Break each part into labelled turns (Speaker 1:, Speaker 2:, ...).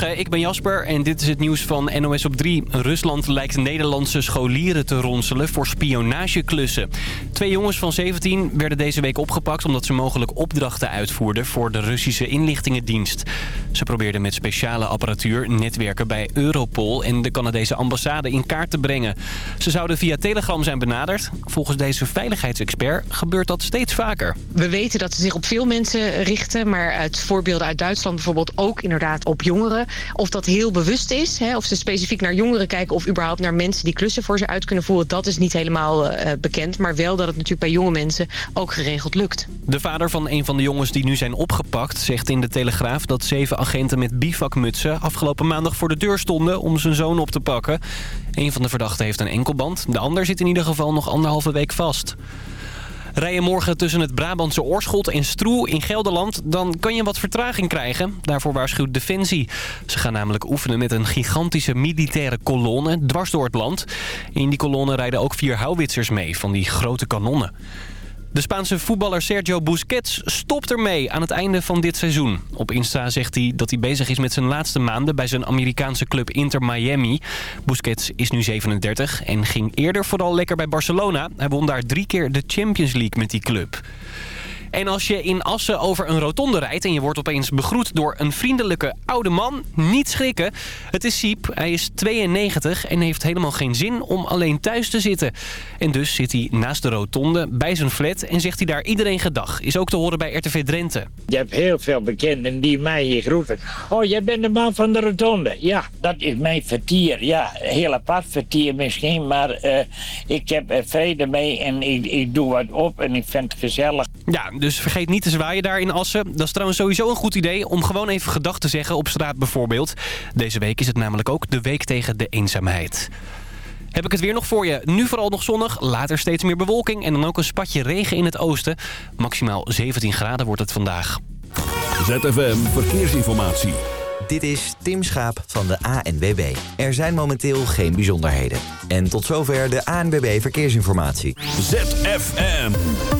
Speaker 1: Ik ben Jasper en dit is het nieuws van NOS op 3. Rusland lijkt Nederlandse scholieren te ronselen voor spionageklussen. Twee jongens van 17 werden deze week opgepakt omdat ze mogelijk opdrachten uitvoerden voor de Russische inlichtingendienst. Ze probeerden met speciale apparatuur netwerken bij Europol en de Canadese ambassade in kaart te brengen. Ze zouden via Telegram zijn benaderd. Volgens deze veiligheidsexpert gebeurt dat steeds vaker.
Speaker 2: We weten dat ze zich op veel mensen richten, maar uit voorbeelden uit Duitsland bijvoorbeeld ook inderdaad op jongeren. Of dat heel bewust is, hè, of ze specifiek naar jongeren kijken of überhaupt naar mensen die klussen voor ze uit kunnen voeren, dat is niet helemaal uh, bekend. Maar wel dat het natuurlijk bij jonge mensen ook geregeld lukt.
Speaker 1: De vader van een van de jongens die nu zijn opgepakt zegt in de Telegraaf dat zeven agenten met bivakmutsen afgelopen maandag voor de deur stonden om zijn zoon op te pakken. Een van de verdachten heeft een enkelband, de ander zit in ieder geval nog anderhalve week vast. Rij je morgen tussen het Brabantse Oorschot en Stroe in Gelderland... dan kan je wat vertraging krijgen. Daarvoor waarschuwt Defensie. Ze gaan namelijk oefenen met een gigantische militaire kolonne dwars door het land. In die kolonne rijden ook vier houwitsers mee van die grote kanonnen. De Spaanse voetballer Sergio Busquets stopt ermee aan het einde van dit seizoen. Op Insta zegt hij dat hij bezig is met zijn laatste maanden bij zijn Amerikaanse club Inter Miami. Busquets is nu 37 en ging eerder vooral lekker bij Barcelona. Hij won daar drie keer de Champions League met die club. En als je in Assen over een rotonde rijdt en je wordt opeens begroet door een vriendelijke oude man, niet schrikken. Het is Siep, hij is 92 en heeft helemaal geen zin om alleen thuis te zitten. En dus zit hij naast de rotonde bij zijn flat en zegt hij daar iedereen gedag. Is ook te horen bij RTV Drenthe.
Speaker 3: Je hebt heel veel bekenden die mij hier groeten. Oh, jij bent de man van de rotonde. Ja, dat is mijn vertier. Ja, heel apart vertier misschien, maar uh, ik heb er vrede mee en ik, ik doe wat op en ik vind het gezellig.
Speaker 1: Ja, dus vergeet niet te zwaaien daar in Assen. Dat is trouwens sowieso een goed idee om gewoon even gedag te zeggen op straat bijvoorbeeld. Deze week is het namelijk ook de week tegen de eenzaamheid. Heb ik het weer nog voor je. Nu vooral nog zonnig, later steeds meer bewolking en dan ook een spatje regen in het oosten. Maximaal 17 graden wordt het vandaag.
Speaker 4: ZFM Verkeersinformatie.
Speaker 5: Dit is Tim Schaap van de ANWB. Er zijn momenteel geen bijzonderheden. En tot zover de ANWB Verkeersinformatie.
Speaker 4: ZFM.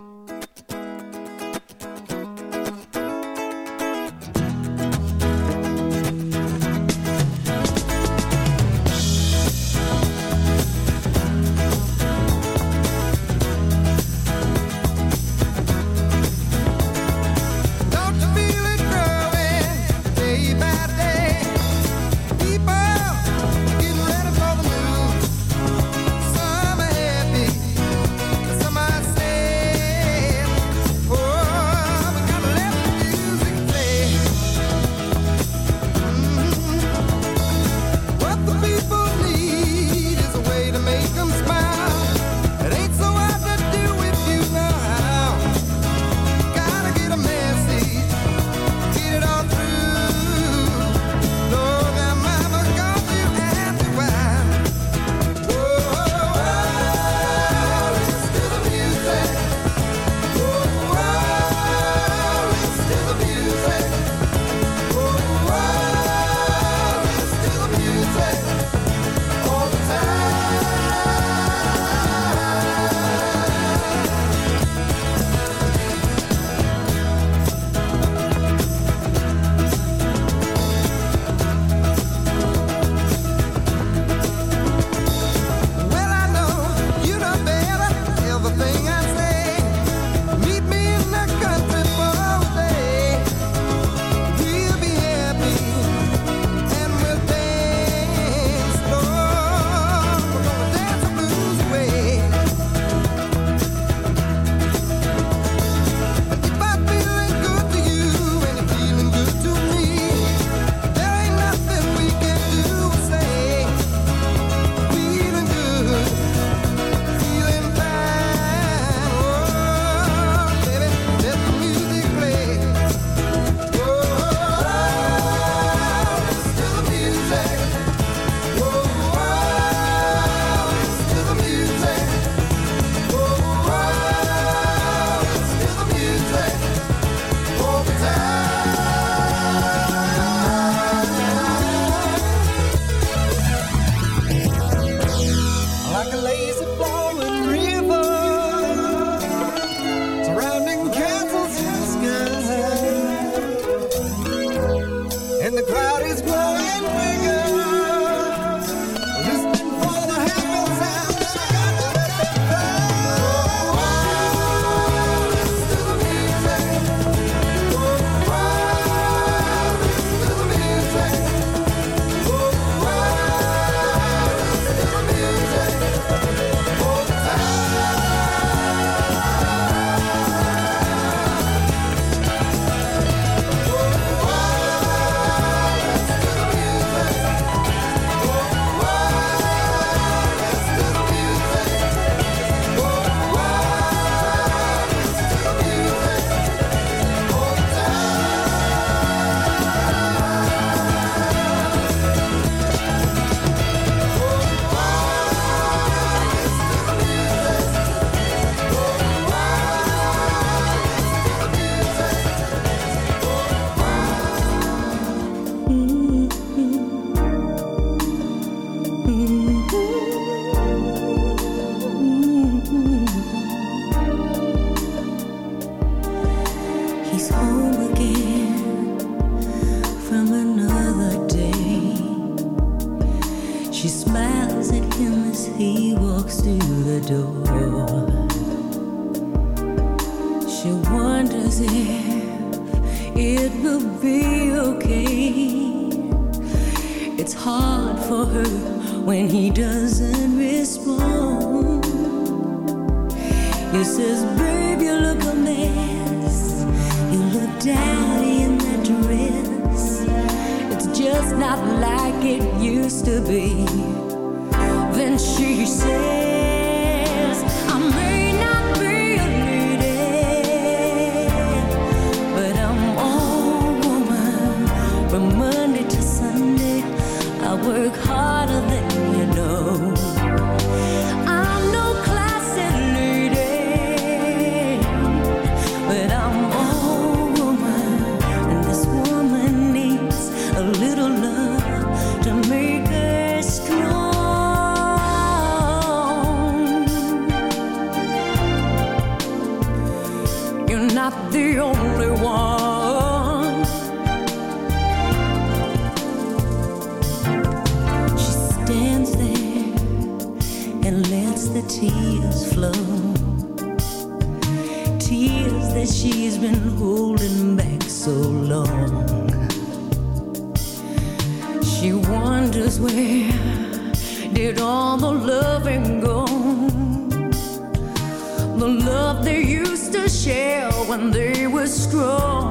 Speaker 6: when they were strong.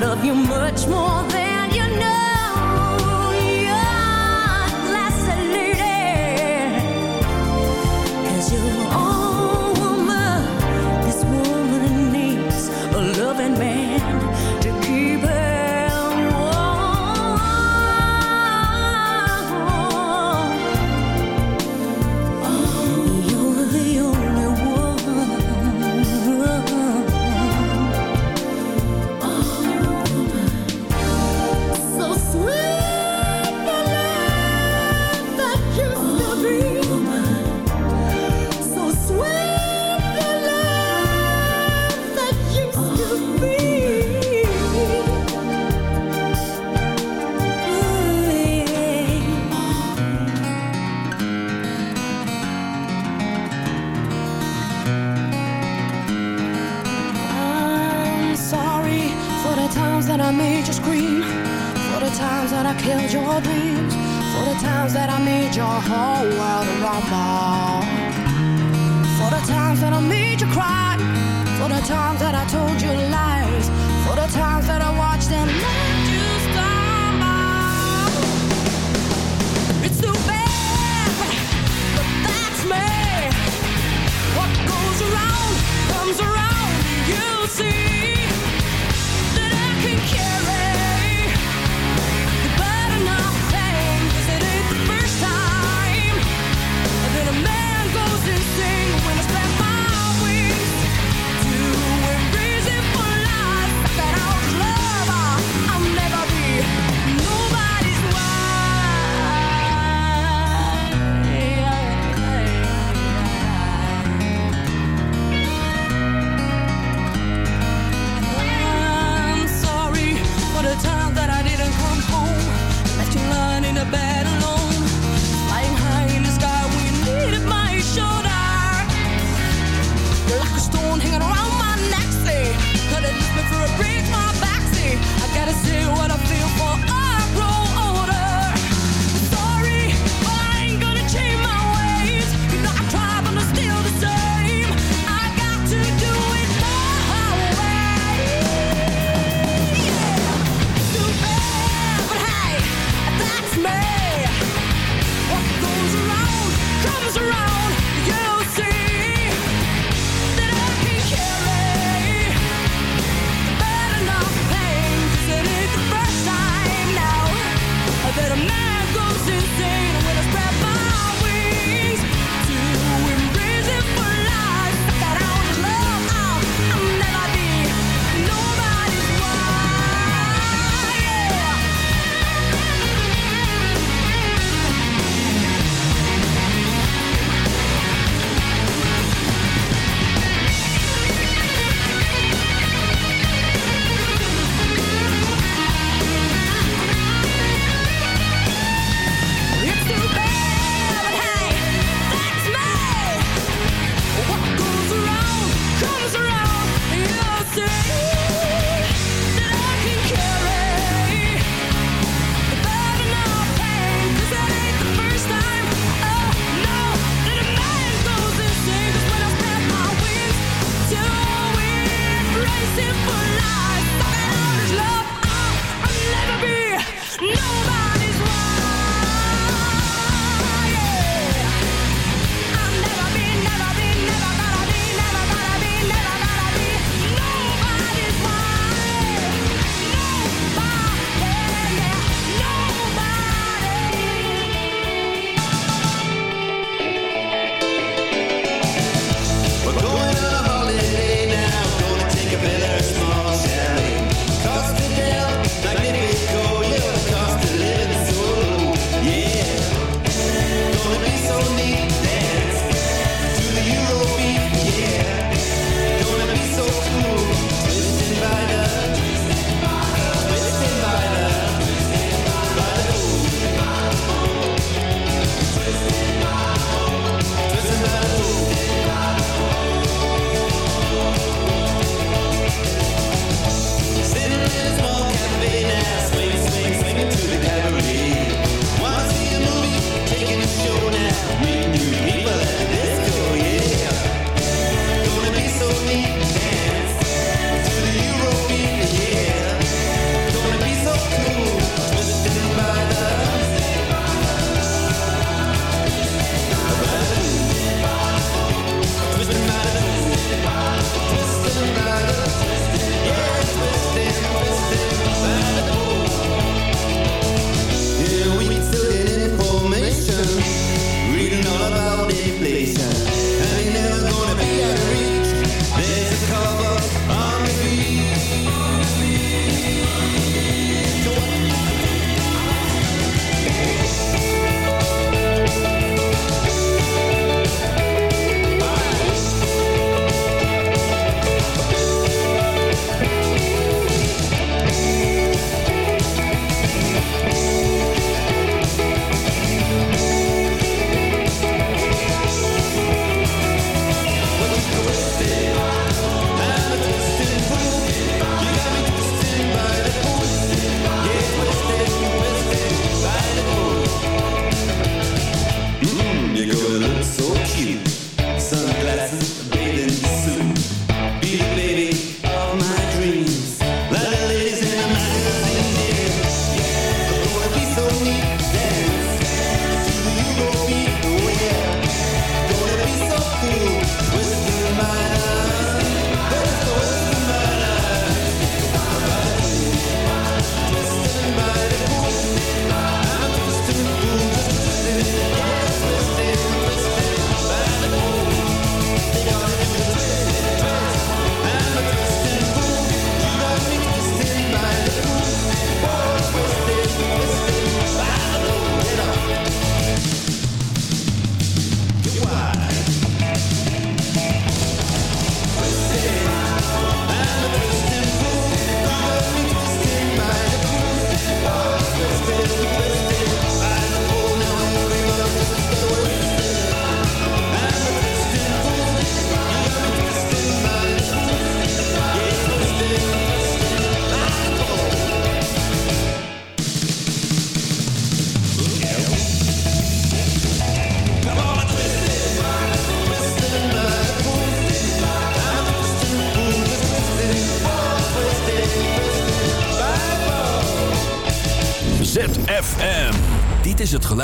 Speaker 6: love you much more
Speaker 7: killed your dreams, for the times that I made your whole world rumble, for the times that I made you cry, for the times that I told you.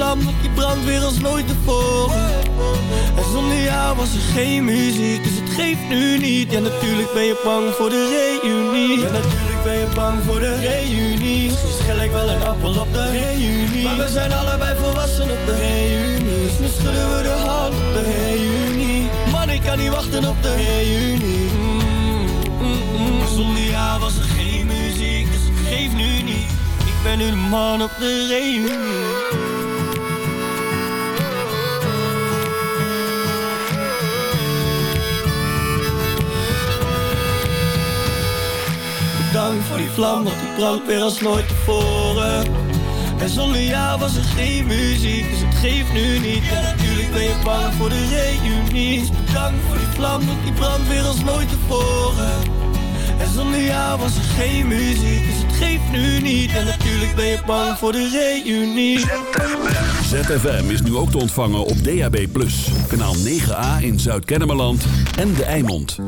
Speaker 8: die brandt weer als nooit tevoren. En zonder jou was er geen muziek, dus het geeft nu niet. Ja, natuurlijk ben je bang voor de reunie. Ja, natuurlijk ben je bang voor de reunie. Misschien schel ik wel een appel op de reunie. Maar we zijn allebei volwassen op de reunie. Dus nu schudden we de hand op de reunie. Man, ik kan niet wachten op de reunie. Zonder jou was er geen muziek, dus het geeft nu niet. Ik ben nu de man op de reunie. Bedankt voor die vlam, want die brandt weer als nooit tevoren. En zonder jou was er geen muziek, dus het geeft nu niet. En natuurlijk ben je bang voor de reunie. Bedankt voor die vlam, want die brandt weer als nooit tevoren. En zonder jou was er geen muziek, dus het geeft nu niet. En natuurlijk ben je bang voor de reunie.
Speaker 4: ZFM is nu ook te ontvangen op DAB+. Kanaal 9A in Zuid-Kennemerland en De Eimond.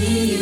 Speaker 6: see you.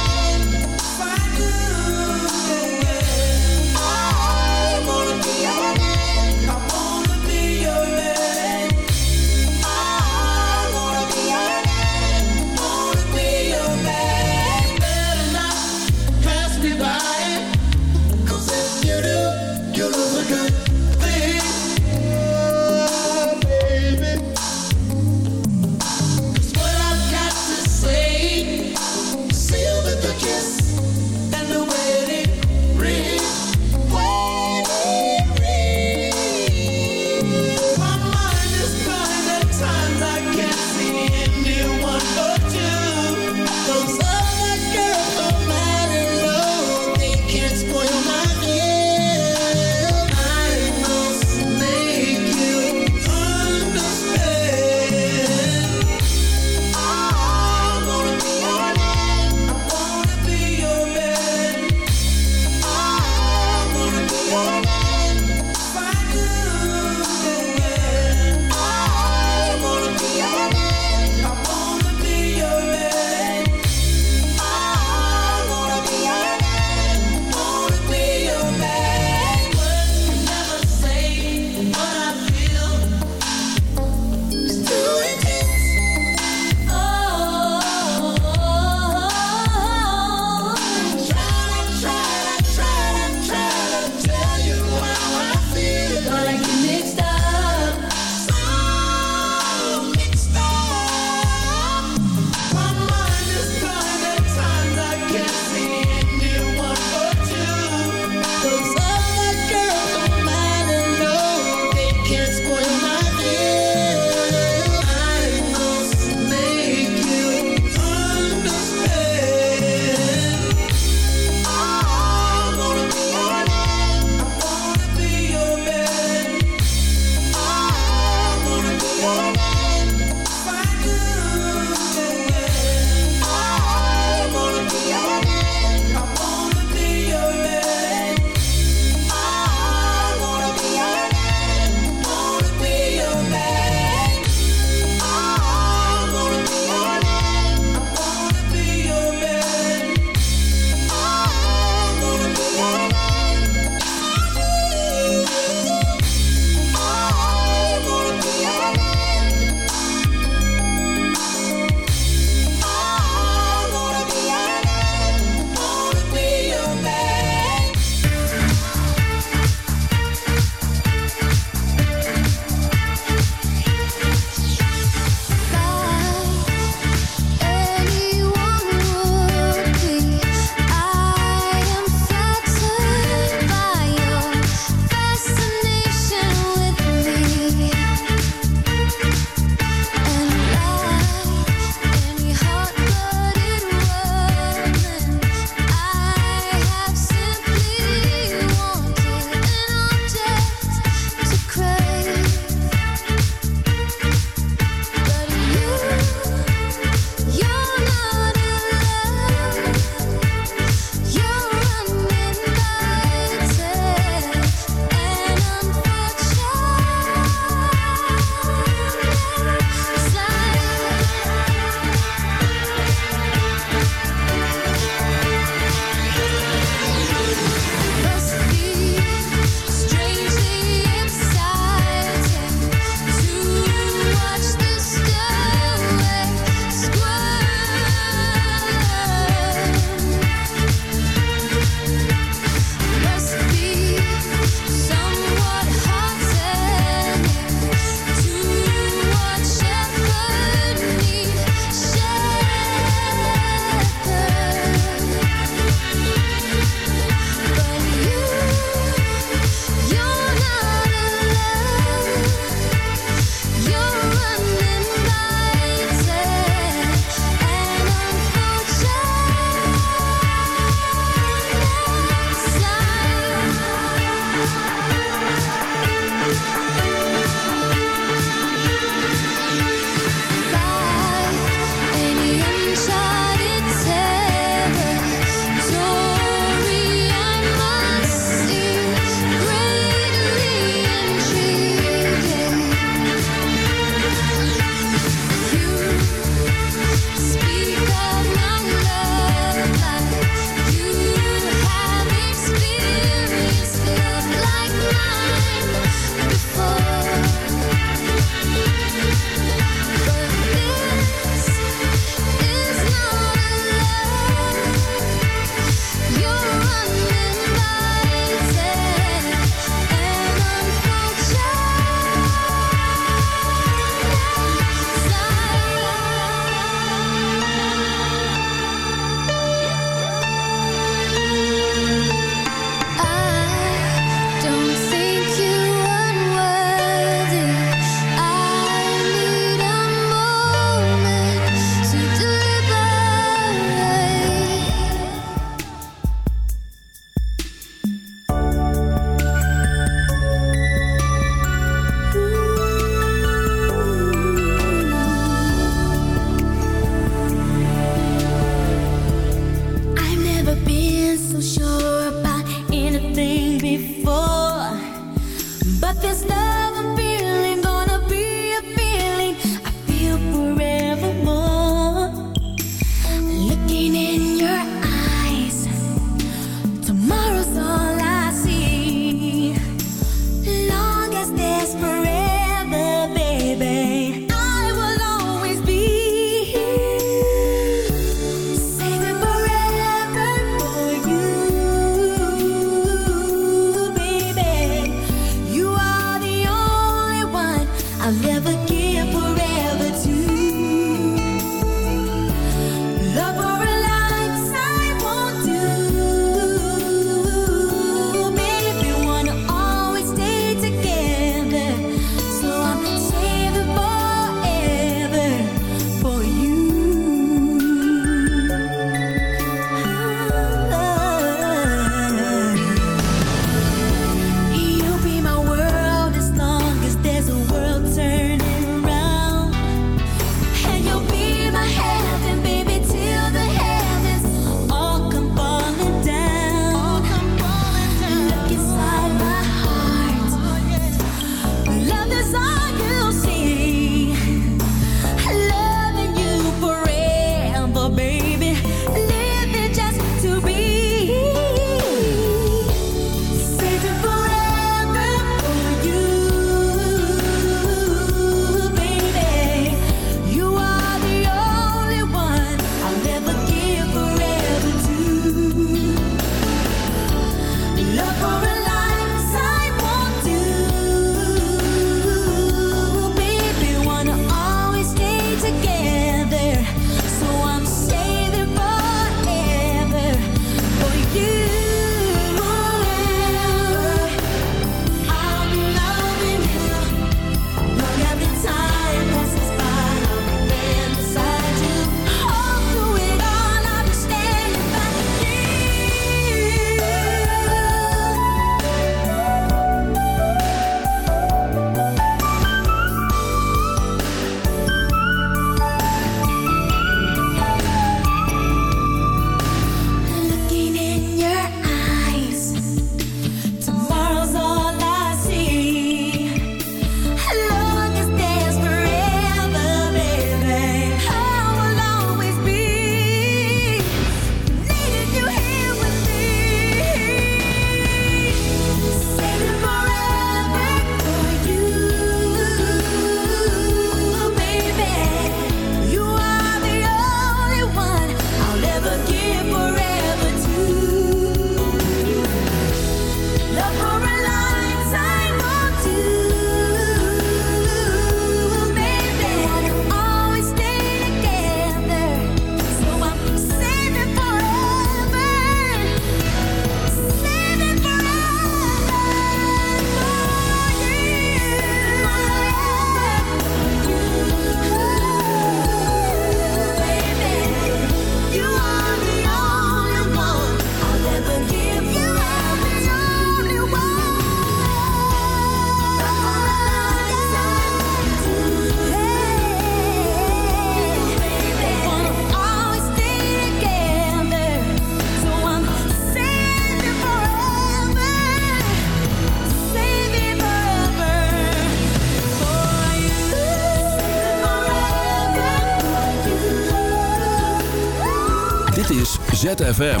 Speaker 4: ZFM.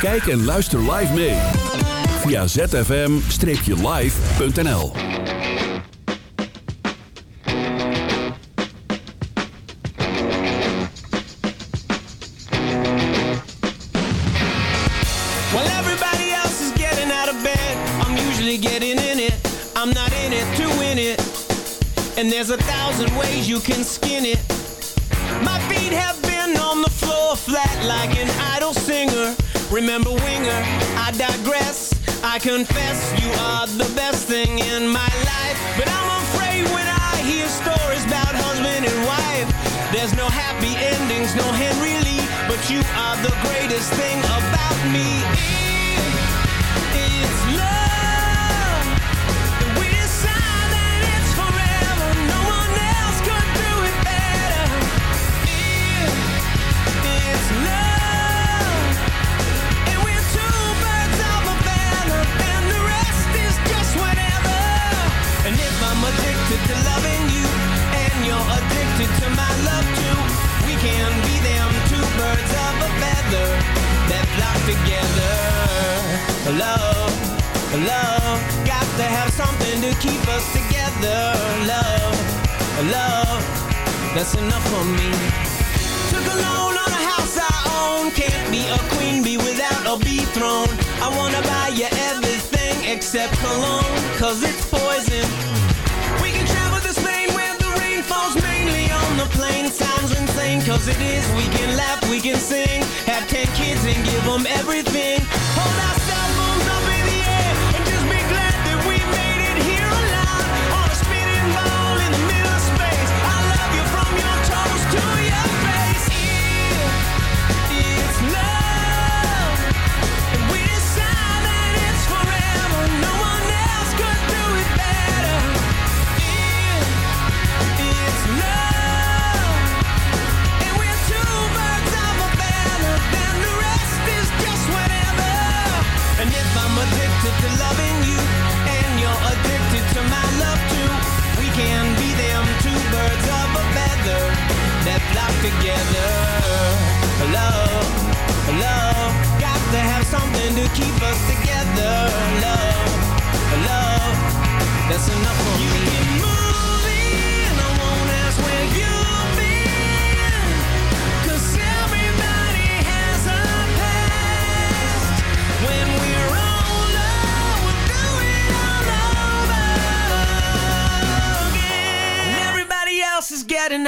Speaker 4: Kijk en luister live mee. Via zfm-live.nl
Speaker 9: everybody else is getting out of bed I'm usually getting in it. I'm not in it to win it. And there's a thousand ways you can skin it. original singer. Remember Winger, I digress. I confess you are the best thing in my life. But I'm afraid when I hear stories about husband and wife, there's no happy endings, no Henry Lee. But you are the greatest thing about me. It's love.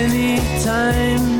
Speaker 8: anytime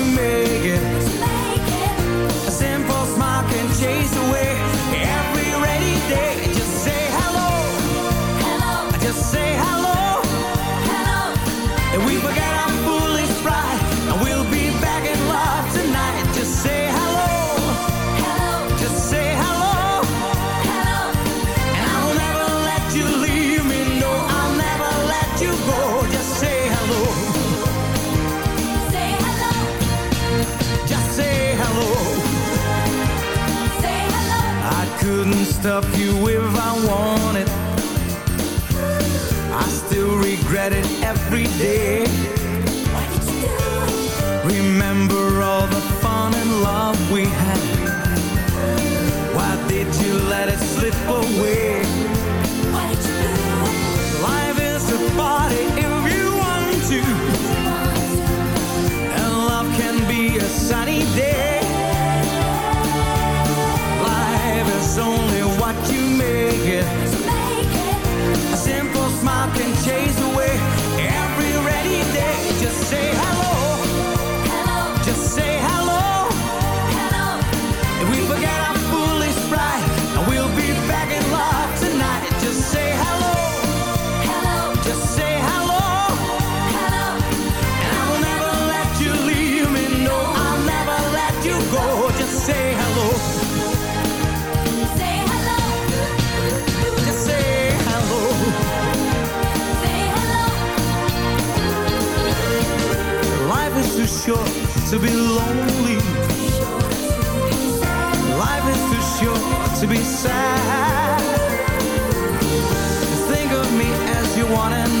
Speaker 4: stuff you if I wanted I still regret it every day. Remember all the fun and love we had. to be lonely. Life is too short to be sad. Think of me as you want and